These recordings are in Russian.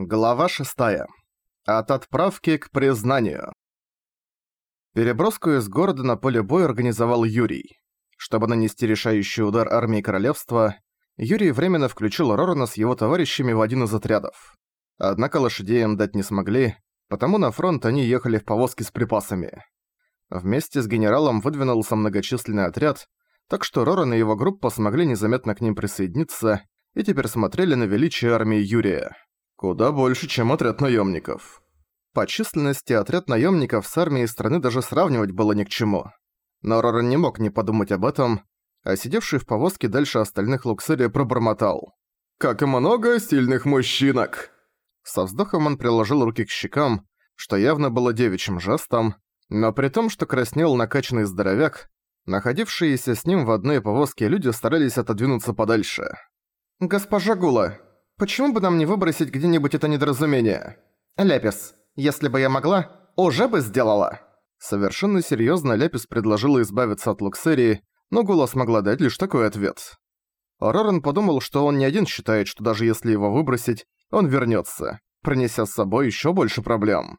Глава 6. От отправки к признанию. Переброску из города на поле боя организовал Юрий. Чтобы нанести решающий удар армии королевства, Юрий временно включил Рорана с его товарищами в один из отрядов. Однако лошадей им дать не смогли, потому на фронт они ехали в повозке с припасами. Вместе с генералом выдвинулся многочисленный отряд, так что Роран и его группа смогли незаметно к ним присоединиться и теперь смотрели на величие армии Юрия. Куда больше, чем отряд наемников. По численности отряд наемников с армией страны даже сравнивать было ни к чему. Но Роран не мог не подумать об этом, а сидевший в повозке дальше остальных Луксерия пробормотал. «Как и много сильных мужчинок!» Со вздохом он приложил руки к щекам, что явно было девичьим жестом, но при том, что краснел накачанный здоровяк, находившиеся с ним в одной повозке люди старались отодвинуться подальше. «Госпожа Гула, Почему бы нам не выбросить где-нибудь это недоразумение? Ляпис, если бы я могла, уже бы сделала. Совершенно серьёзно Ляпис предложила избавиться от Луксерии, но Гула смогла дать лишь такой ответ. Роран подумал, что он не один считает, что даже если его выбросить, он вернётся, принеся с собой ещё больше проблем.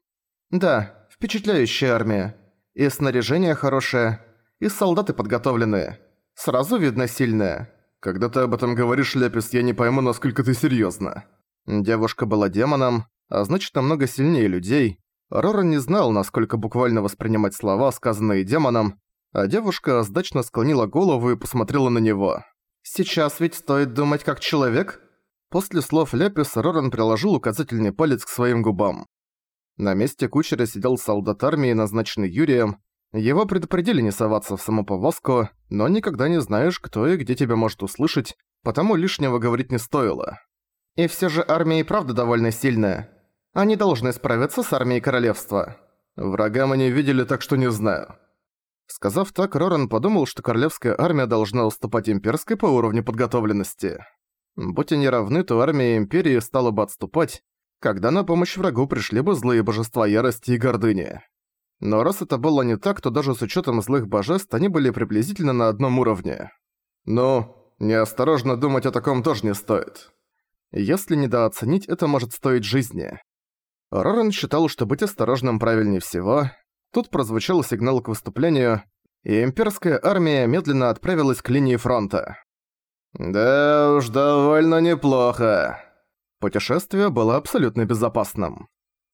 Да, впечатляющая армия. И снаряжение хорошее, и солдаты подготовленные. Сразу видно сильные. Когда ты об этом говоришь, Ляпис, я не пойму, насколько ты серьёзно. Девушка была демоном, а значит намного сильнее людей. Роран не знал, насколько буквально воспринимать слова, сказанные демоном, а девушка сдачно склонила голову и посмотрела на него. «Сейчас ведь стоит думать как человек?» После слов Ляпис Роран приложил указательный палец к своим губам. На месте кучера сидел солдат армии, назначенный Юрием, его предупредили не соваться в саму повозку, но никогда не знаешь, кто и где тебя может услышать, потому лишнего говорить не стоило. И все же армия и правда довольно сильная. Они должны справиться с армией королевства. Врага мы не видели, так что не знаю. Сказав так, Роран подумал, что королевская армия должна уступать имперской по уровню подготовленности. Будь они равны, то армия империи стала бы отступать, когда на помощь врагу пришли бы злые божества ярости и гордыни. Но раз это было не так, то даже с учетом злых божеств они были приблизительно на одном уровне. Ну, неосторожно думать о таком тоже не стоит. Если недооценить, это может стоить жизни. Рорен считал, что быть осторожным правильнее всего. Тут прозвучал сигнал к выступлению, и имперская армия медленно отправилась к линии фронта. «Да уж, довольно неплохо». Путешествие было абсолютно безопасным.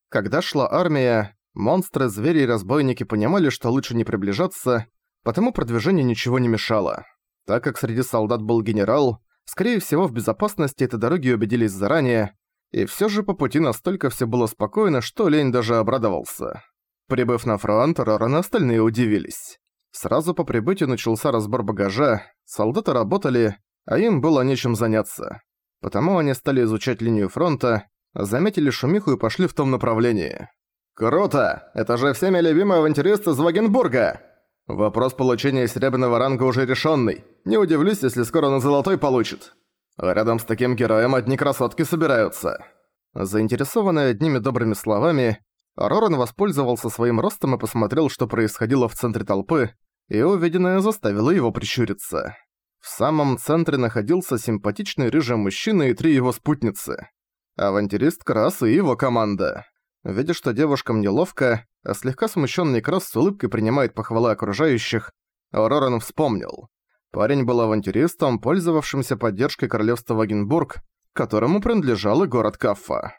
Когда шла армия, Монстры, звери и разбойники понимали, что лучше не приближаться, потому продвижению ничего не мешало. Так как среди солдат был генерал, скорее всего в безопасности этой дороги убедились заранее, и всё же по пути настолько всё было спокойно, что Лень даже обрадовался. Прибыв на фронт, Роран и остальные удивились. Сразу по прибытию начался разбор багажа, солдаты работали, а им было нечем заняться. Потому они стали изучать линию фронта, заметили шумиху и пошли в том направлении. «Круто! Это же всеми любимый авантюрист из Вагенбурга!» Вопрос получения серебряного ранга уже решенный. Не удивлюсь, если скоро он золотой получит. А рядом с таким героем одни красотки собираются. Заинтересованный одними добрыми словами, Роран воспользовался своим ростом и посмотрел, что происходило в центре толпы, и увиденное заставило его прищуриться. В самом центре находился симпатичный рыжий мужчина и три его спутницы. Авантюрист Крас и его команда. Видя, что девушкам неловко, а слегка смущенный Кросс с улыбкой принимает похвалы окружающих, Роран вспомнил. Парень был авантюристом, пользовавшимся поддержкой королевства Вагенбург, которому принадлежал и город Каффа.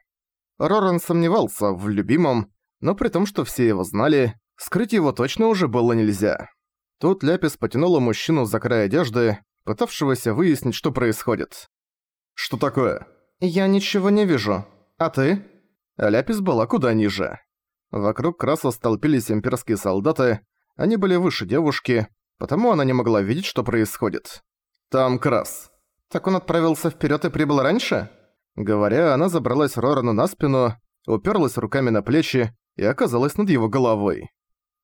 Роран сомневался в любимом, но при том, что все его знали, скрыть его точно уже было нельзя. Тут Ляпис потянула мужчину за край одежды, пытавшегося выяснить, что происходит. «Что такое?» «Я ничего не вижу. А ты?» А Ляпис была куда ниже. Вокруг Краса столпились имперские солдаты, они были выше девушки, потому она не могла видеть, что происходит. «Там Крас». «Так он отправился вперед и прибыл раньше?» Говоря, она забралась Рорану на спину, уперлась руками на плечи и оказалась над его головой.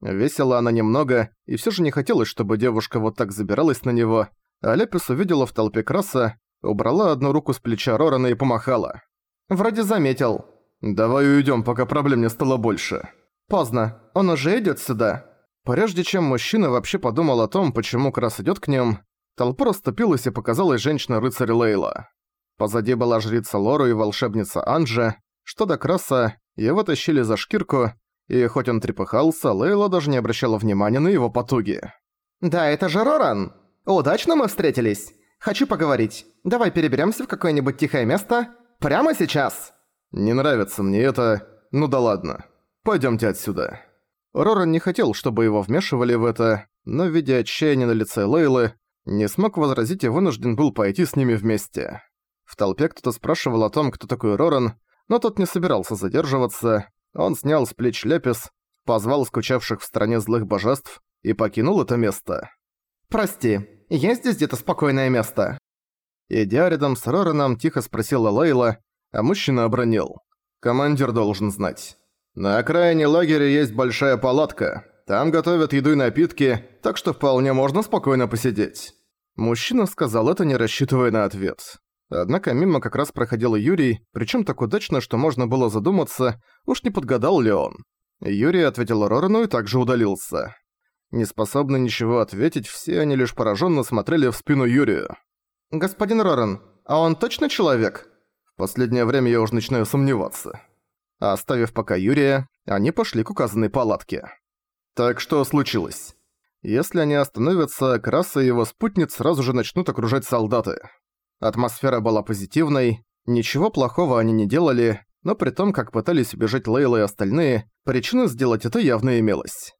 Весила она немного, и все же не хотелось, чтобы девушка вот так забиралась на него, а Лепис увидела в толпе Краса, убрала одну руку с плеча Рорана и помахала. «Вроде заметил», «Давай уйдем, пока проблем не стало больше». «Поздно. Он уже идет сюда». Прежде чем мужчина вообще подумал о том, почему Крас идет к ним, толпа расступилась и показалась женщина-рыцарь Лейла. Позади была жрица Лору и волшебница Анжа. Что до Краса, его тащили за шкирку, и хоть он трепыхался, Лейла даже не обращала внимания на его потуги. «Да, это же Роран! Удачно мы встретились! Хочу поговорить. Давай переберемся в какое-нибудь тихое место. Прямо сейчас!» «Не нравится мне это. Ну да ладно. Пойдёмте отсюда». Роран не хотел, чтобы его вмешивали в это, но, видя отчаяние на лице Лейлы, не смог возразить и вынужден был пойти с ними вместе. В толпе кто-то спрашивал о том, кто такой Роран, но тот не собирался задерживаться. Он снял с плеч лепис, позвал скучавших в стране злых божеств и покинул это место. «Прости, есть здесь где-то спокойное место?» Идя рядом с Рораном, тихо спросила Лейла, а мужчина обронил. «Командир должен знать. На окраине лагеря есть большая палатка. Там готовят еду и напитки, так что вполне можно спокойно посидеть». Мужчина сказал это, не рассчитывая на ответ. Однако мимо как раз проходил Юрий, причем так удачно, что можно было задуматься, уж не подгадал ли он. Юрий ответил Рорану и также удалился. Неспособны ничего ответить, все они лишь пораженно смотрели в спину Юрию. «Господин Роран, а он точно человек?» В последнее время я уже начинаю сомневаться. Оставив пока Юрия, они пошли к указанной палатке. Так что случилось? Если они остановятся, Краса и его спутниц сразу же начнут окружать солдаты. Атмосфера была позитивной, ничего плохого они не делали, но при том, как пытались убежать Лейла и остальные, причина сделать это явно имелась.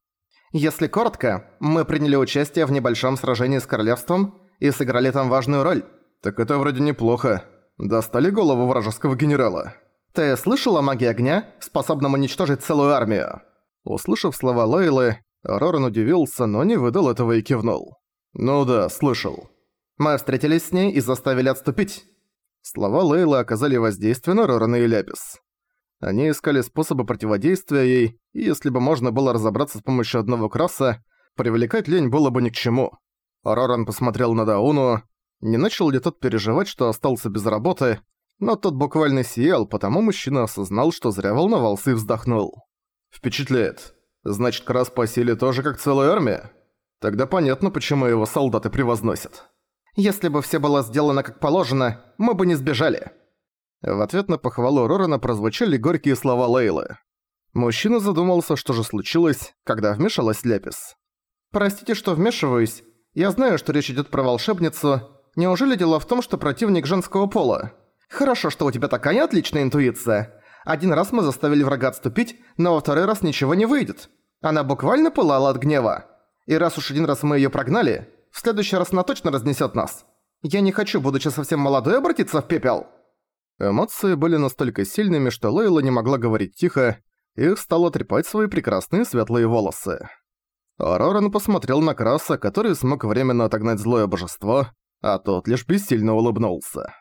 Если коротко, мы приняли участие в небольшом сражении с королевством и сыграли там важную роль. Так это вроде неплохо. Достали голову вражеского генерала. Ты слышал о магии огня, способном уничтожить целую армию? Услышав слова Лейлы, Роран удивился, но не выдал этого и кивнул. Ну да, слышал. Мы встретились с ней и заставили отступить». Слова Лейлы оказали воздействие на Рорана и Ляпис. Они искали способы противодействия ей, и если бы можно было разобраться с помощью одного краса, привлекать лень было бы ни к чему. Роран посмотрел на Дауну, не начал ли тот переживать, что остался без работы, но тот буквально сиял, потому мужчина осознал, что зря волновался и вздохнул. «Впечатляет. Значит, крас по тоже как целая армия? Тогда понятно, почему его солдаты превозносят». Если бы все было сделано как положено, мы бы не сбежали». В ответ на похвалу Рорана прозвучали горькие слова Лейлы. Мужчина задумался, что же случилось, когда вмешалась Лепис. «Простите, что вмешиваюсь. Я знаю, что речь идет про волшебницу. Неужели дело в том, что противник женского пола? Хорошо, что у тебя такая отличная интуиция. Один раз мы заставили врага отступить, но во второй раз ничего не выйдет. Она буквально пылала от гнева. И раз уж один раз мы её прогнали, в следующий раз она точно разнесет нас. Я не хочу, будучи совсем молодой, обратиться в пепел». Эмоции были настолько сильными, что Лейла не могла говорить тихо и стала трепать свои прекрасные светлые волосы. Роран посмотрел на Краса, который смог временно отогнать злое божество, а тот лишь бессильно улыбнулся.